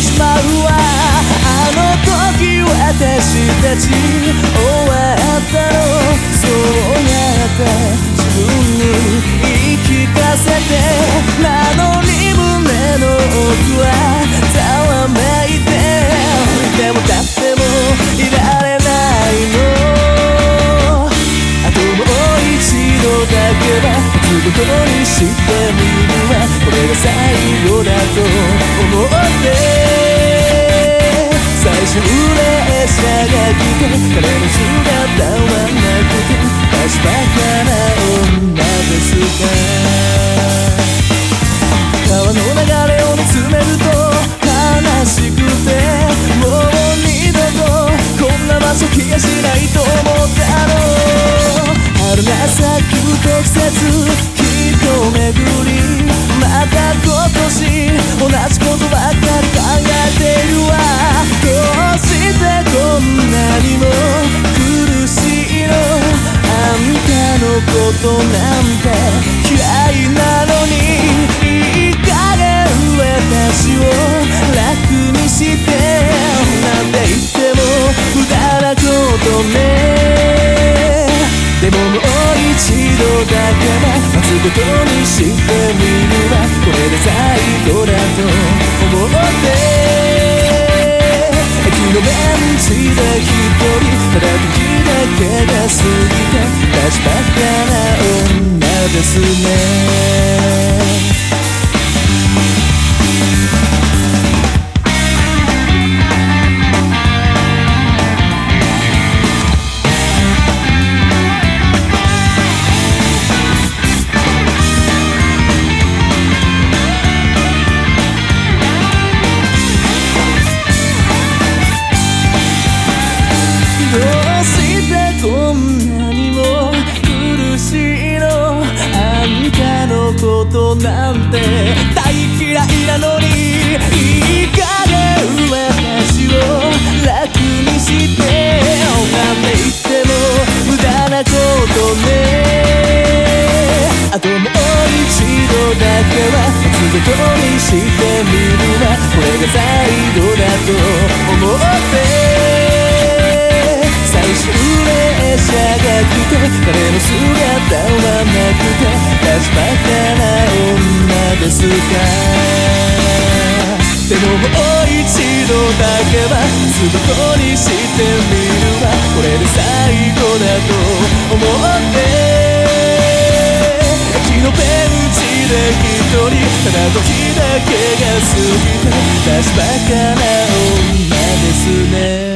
しまうわあの時私たち終わったのそうやって自分に言い聞かせてなのに胸の奥はざわめいてでも立ってもいられないのあともう一度だけはずことにしてみるわこれが最後だと思って最終列車が来て彼の姿はなくて確かな女ですか川の流れを見つめると悲しくてもう二度とこんな場所気がしないと思ったの春が咲くと季節度だけは待つことにしてみるわ。これで最後だと思って。駅のベンチで一人ただ時だけが過ぎて確かな女ですね。て大嫌いなのにいい加減私を楽にしてなんて言っても無駄なことねあともう一度だけは待つことにしてみるわこれが最後だと思って最終列車が来て彼の姿は。なくて確かな女ですかでももう一度だけはするこにしてみるわ。これで最後だと思って。駅のベンチで一人ただ時だけが過ぎて確かな女ですね